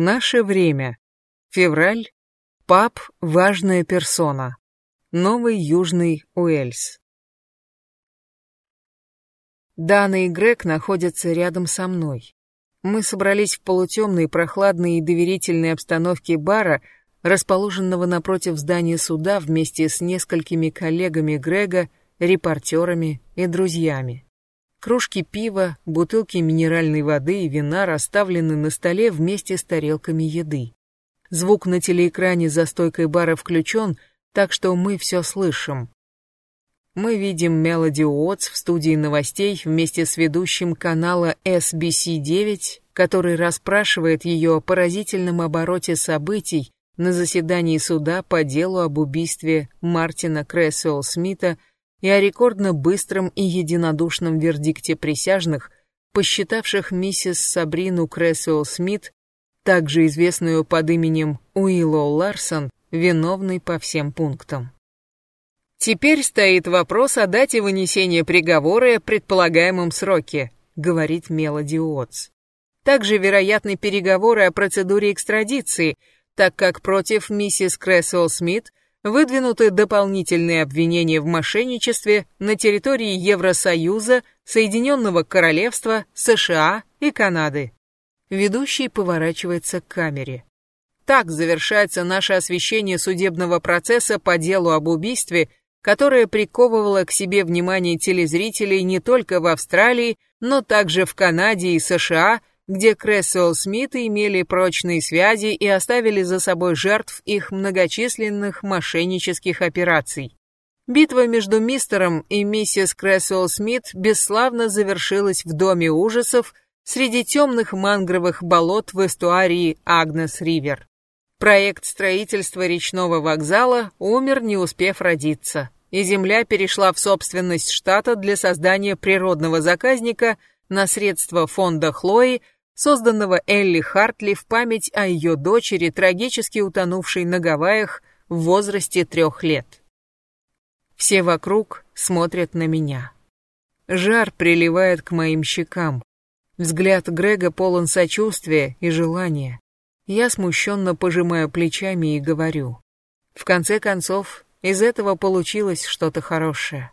Наше время. Февраль. Пап – важная персона. Новый Южный Уэльс. Дана и Грег находятся рядом со мной. Мы собрались в полутемной, прохладной и доверительной обстановке бара, расположенного напротив здания суда вместе с несколькими коллегами Грега, репортерами и друзьями. Кружки пива, бутылки минеральной воды и вина расставлены на столе вместе с тарелками еды. Звук на телеэкране за стойкой бара включен, так что мы все слышим. Мы видим Мелоди Уотс в студии новостей вместе с ведущим канала SBC-9, который расспрашивает ее о поразительном обороте событий на заседании суда по делу об убийстве Мартина Крэсуэлл Смита и о рекордно быстром и единодушном вердикте присяжных, посчитавших миссис Сабрину Крэсуэлл Смит, также известную под именем Уиллоу Ларсон, виновной по всем пунктам. Теперь стоит вопрос о дате вынесения приговора и предполагаемом сроке, говорит Мелоди Уотс. Также вероятны переговоры о процедуре экстрадиции, так как против миссис Крэсуэлл Смит выдвинуты дополнительные обвинения в мошенничестве на территории Евросоюза, Соединенного Королевства, США и Канады. Ведущий поворачивается к камере. Так завершается наше освещение судебного процесса по делу об убийстве, которое приковывало к себе внимание телезрителей не только в Австралии, но также в Канаде и США, где Крессел Смиты имели прочные связи и оставили за собой жертв их многочисленных мошеннических операций. Битва между мистером и миссис Крессел Смит бесславно завершилась в Доме ужасов среди темных мангровых болот в эстуарии Агнес-Ривер. Проект строительства речного вокзала умер, не успев родиться, и земля перешла в собственность штата для создания природного заказника на средства фонда Хлои, созданного Элли Хартли в память о ее дочери, трагически утонувшей на Гавайях в возрасте трех лет. Все вокруг смотрят на меня. Жар приливает к моим щекам. Взгляд Грега полон сочувствия и желания. Я смущенно пожимаю плечами и говорю. В конце концов, из этого получилось что-то хорошее.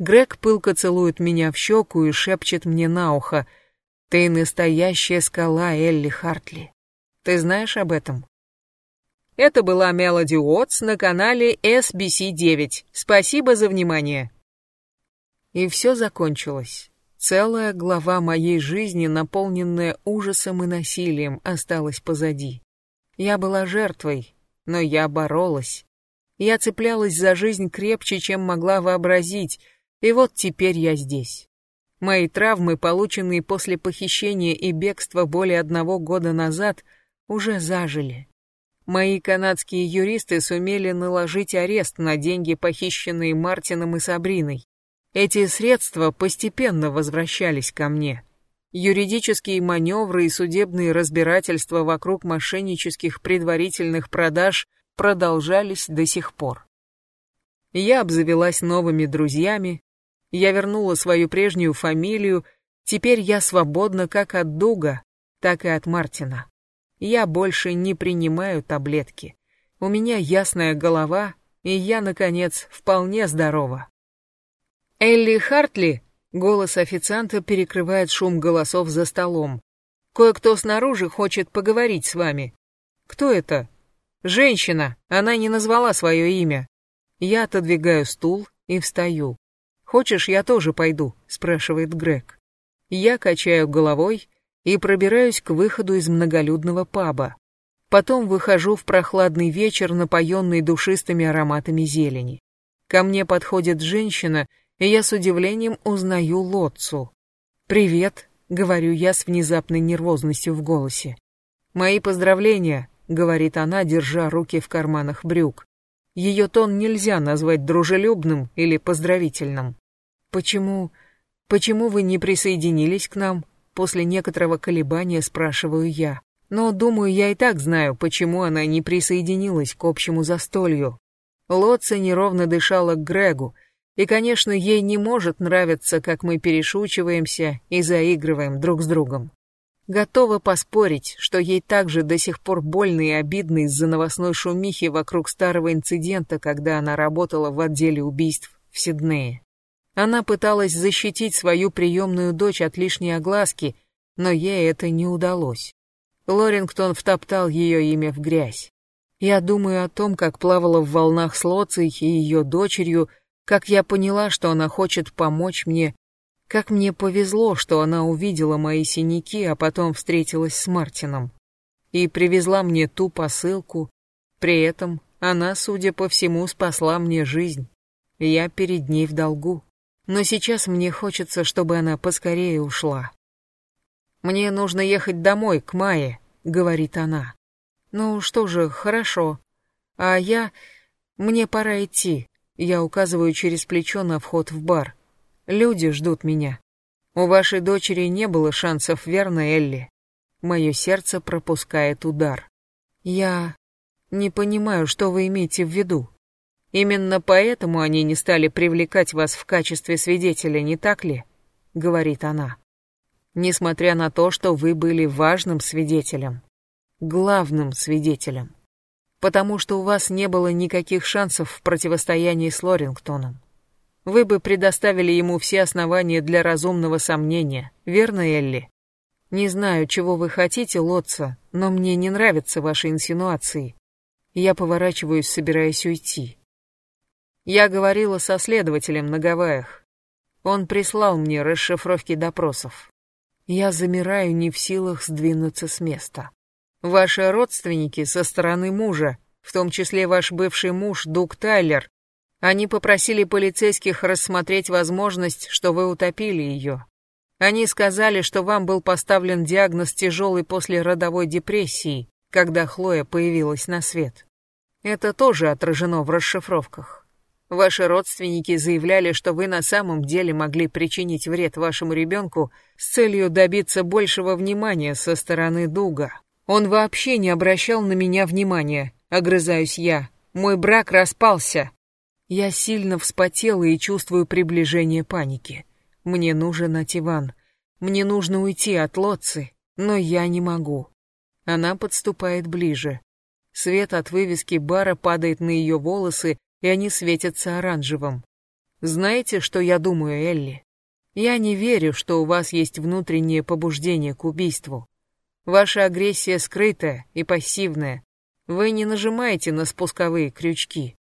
Грег пылко целует меня в щеку и шепчет мне на ухо. «Ты настоящая скала, Элли Хартли. Ты знаешь об этом?» Это была Мелоди Уотс на канале SBC9. Спасибо за внимание. И все закончилось. Целая глава моей жизни, наполненная ужасом и насилием, осталась позади. Я была жертвой, но я боролась. Я цеплялась за жизнь крепче, чем могла вообразить, и вот теперь я здесь. Мои травмы, полученные после похищения и бегства более одного года назад, уже зажили. Мои канадские юристы сумели наложить арест на деньги, похищенные Мартином и Сабриной. Эти средства постепенно возвращались ко мне. Юридические маневры и судебные разбирательства вокруг мошеннических предварительных продаж продолжались до сих пор. Я обзавелась новыми друзьями, я вернула свою прежнюю фамилию, теперь я свободна как от Дуга, так и от Мартина. Я больше не принимаю таблетки. У меня ясная голова, и я, наконец, вполне здорова. «Элли Хартли!» — голос официанта перекрывает шум голосов за столом. «Кое-кто снаружи хочет поговорить с вами». «Кто это?» «Женщина. Она не назвала свое имя». Я отодвигаю стул и встаю. «Хочешь, я тоже пойду?» — спрашивает Грег. Я качаю головой и пробираюсь к выходу из многолюдного паба. Потом выхожу в прохладный вечер, напоенный душистыми ароматами зелени. Ко мне подходит женщина и я с удивлением узнаю Лотцу. «Привет», — говорю я с внезапной нервозностью в голосе. «Мои поздравления», — говорит она, держа руки в карманах брюк. Ее тон нельзя назвать дружелюбным или поздравительным. «Почему... почему вы не присоединились к нам?» После некоторого колебания спрашиваю я. Но, думаю, я и так знаю, почему она не присоединилась к общему застолью. Лотца неровно дышала к Грегу, и, конечно, ей не может нравиться, как мы перешучиваемся и заигрываем друг с другом. Готова поспорить, что ей также до сих пор больно и обидно из-за новостной шумихи вокруг старого инцидента, когда она работала в отделе убийств в Сиднее. Она пыталась защитить свою приемную дочь от лишней огласки, но ей это не удалось. Лорингтон втоптал ее имя в грязь. Я думаю о том, как плавала в волнах с Лоцей и ее дочерью, как я поняла, что она хочет помочь мне, как мне повезло, что она увидела мои синяки, а потом встретилась с Мартином. И привезла мне ту посылку. При этом она, судя по всему, спасла мне жизнь. Я перед ней в долгу. Но сейчас мне хочется, чтобы она поскорее ушла. «Мне нужно ехать домой, к Майе», — говорит она. «Ну что же, хорошо. А я... Мне пора идти». Я указываю через плечо на вход в бар. Люди ждут меня. У вашей дочери не было шансов, верно, Элли? Мое сердце пропускает удар. Я не понимаю, что вы имеете в виду. Именно поэтому они не стали привлекать вас в качестве свидетеля, не так ли? Говорит она. Несмотря на то, что вы были важным свидетелем. Главным свидетелем. Потому что у вас не было никаких шансов в противостоянии с Лорингтоном. Вы бы предоставили ему все основания для разумного сомнения, верно, Элли? Не знаю, чего вы хотите, Лотца, но мне не нравятся ваши инсинуации. Я поворачиваюсь, собираясь уйти. Я говорила со следователем на Гавайях. Он прислал мне расшифровки допросов. Я замираю, не в силах сдвинуться с места. Ваши родственники со стороны мужа, в том числе ваш бывший муж Дуг Тайлер, они попросили полицейских рассмотреть возможность, что вы утопили ее. Они сказали, что вам был поставлен диагноз тяжелой послеродовой депрессии, когда Хлоя появилась на свет. Это тоже отражено в расшифровках. Ваши родственники заявляли, что вы на самом деле могли причинить вред вашему ребенку с целью добиться большего внимания со стороны Дуга. Он вообще не обращал на меня внимания, огрызаюсь я. Мой брак распался. Я сильно вспотела и чувствую приближение паники. Мне нужен Ативан. Мне нужно уйти от Лотцы, но я не могу. Она подступает ближе. Свет от вывески бара падает на ее волосы, и они светятся оранжевым. Знаете, что я думаю, Элли? Я не верю, что у вас есть внутреннее побуждение к убийству. Ваша агрессия скрытая и пассивная. Вы не нажимаете на спусковые крючки.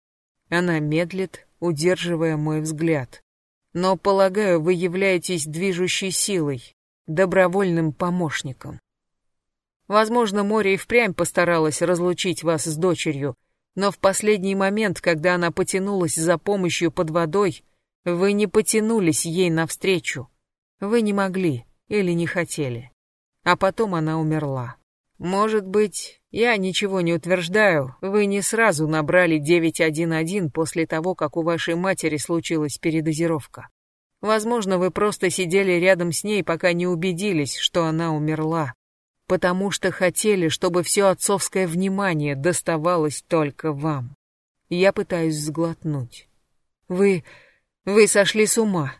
Она медлит, удерживая мой взгляд. Но, полагаю, вы являетесь движущей силой, добровольным помощником. Возможно, море и впрямь постаралась разлучить вас с дочерью, но в последний момент, когда она потянулась за помощью под водой, вы не потянулись ей навстречу. Вы не могли или не хотели. А потом она умерла. Может быть, я ничего не утверждаю, вы не сразу набрали 911 после того, как у вашей матери случилась передозировка. Возможно, вы просто сидели рядом с ней, пока не убедились, что она умерла. Потому что хотели, чтобы все отцовское внимание доставалось только вам. Я пытаюсь сглотнуть. Вы... вы сошли с ума.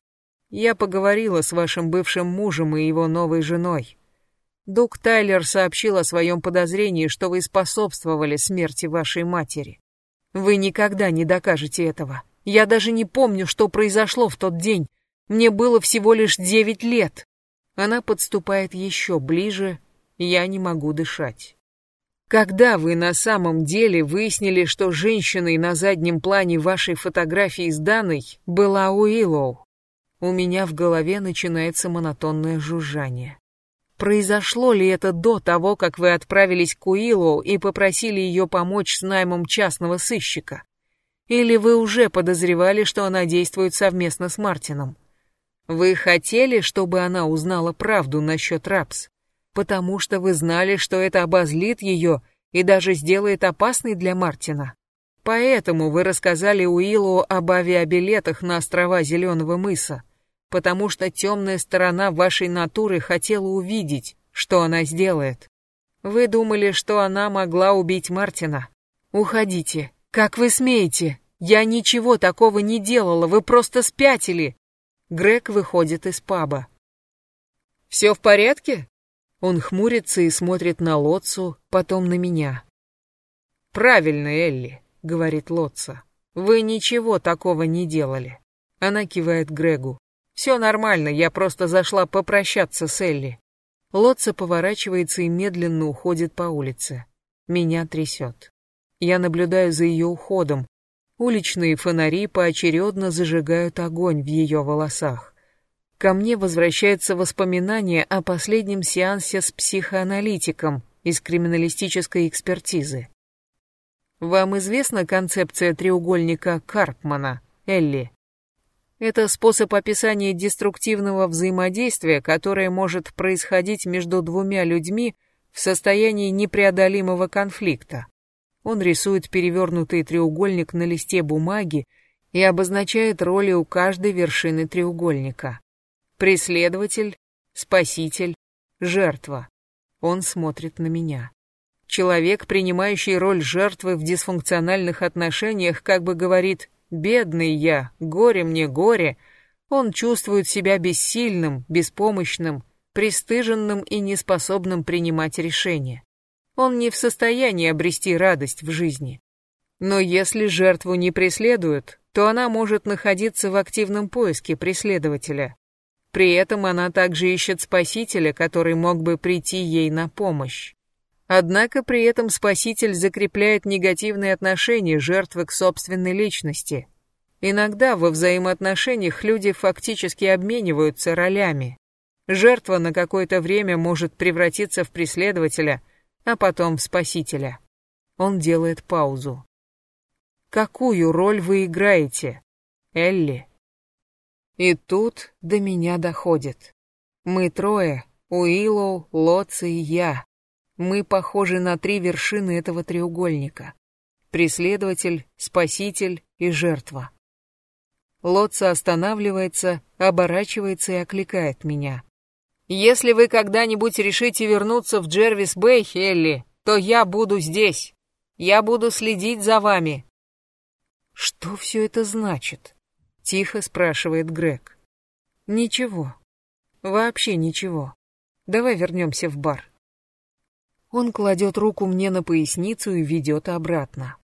Я поговорила с вашим бывшим мужем и его новой женой. Дуг Тайлер сообщил о своем подозрении, что вы способствовали смерти вашей матери. Вы никогда не докажете этого. Я даже не помню, что произошло в тот день. Мне было всего лишь девять лет. Она подступает еще ближе, я не могу дышать. Когда вы на самом деле выяснили, что женщиной на заднем плане вашей фотографии с Даной была Уиллоу? У меня в голове начинается монотонное жужжание. Произошло ли это до того, как вы отправились к Уиллоу и попросили ее помочь с наймом частного сыщика? Или вы уже подозревали, что она действует совместно с Мартином? Вы хотели, чтобы она узнала правду насчет Рапс? Потому что вы знали, что это обозлит ее и даже сделает опасной для Мартина. Поэтому вы рассказали Уиллоу об авиабилетах на острова Зеленого мыса потому что темная сторона вашей натуры хотела увидеть, что она сделает. Вы думали, что она могла убить Мартина? Уходите. Как вы смеете? Я ничего такого не делала, вы просто спятили. Грег выходит из паба. Все в порядке? Он хмурится и смотрит на Лотцу, потом на меня. «Правильно, Элли», — говорит Лотца. «Вы ничего такого не делали». Она кивает Грегу. «Все нормально, я просто зашла попрощаться с Элли». Лотца поворачивается и медленно уходит по улице. Меня трясет. Я наблюдаю за ее уходом. Уличные фонари поочередно зажигают огонь в ее волосах. Ко мне возвращается воспоминание о последнем сеансе с психоаналитиком из криминалистической экспертизы. Вам известна концепция треугольника Карпмана, Элли? Это способ описания деструктивного взаимодействия, которое может происходить между двумя людьми в состоянии непреодолимого конфликта. Он рисует перевернутый треугольник на листе бумаги и обозначает роли у каждой вершины треугольника. Преследователь, спаситель, жертва. Он смотрит на меня. Человек, принимающий роль жертвы в дисфункциональных отношениях, как бы говорит «бедный я, горе мне, горе», он чувствует себя бессильным, беспомощным, пристыженным и неспособным принимать решения. Он не в состоянии обрести радость в жизни. Но если жертву не преследуют, то она может находиться в активном поиске преследователя, при этом она также ищет спасителя, который мог бы прийти ей на помощь. Однако при этом спаситель закрепляет негативные отношения жертвы к собственной личности. Иногда во взаимоотношениях люди фактически обмениваются ролями. Жертва на какое-то время может превратиться в преследователя, а потом в спасителя. Он делает паузу. Какую роль вы играете, Элли? И тут до меня доходит. Мы трое, Уиллоу, Лотца и я. Мы похожи на три вершины этого треугольника. Преследователь, спаситель и жертва. Лотца останавливается, оборачивается и окликает меня. «Если вы когда-нибудь решите вернуться в Джервис-Бэй, Хелли, то я буду здесь. Я буду следить за вами». Что все это значит? — тихо спрашивает Грег. «Ничего. Вообще ничего. Давай вернемся в бар». Он кладет руку мне на поясницу и ведет обратно.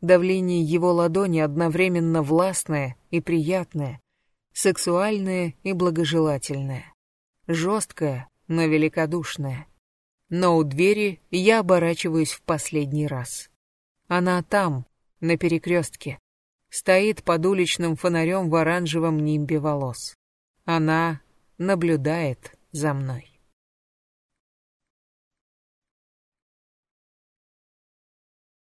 Давление его ладони одновременно властное и приятное, сексуальное и благожелательное, жесткое, но великодушное. Но у двери я оборачиваюсь в последний раз. Она там, на перекрестке стоит под уличным фонарем в оранжевом нимбе волос. Она наблюдает за мной.